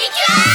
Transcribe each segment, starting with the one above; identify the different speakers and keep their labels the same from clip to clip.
Speaker 1: Manicure!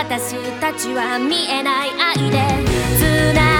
Speaker 1: 私たちは見えない愛で繋い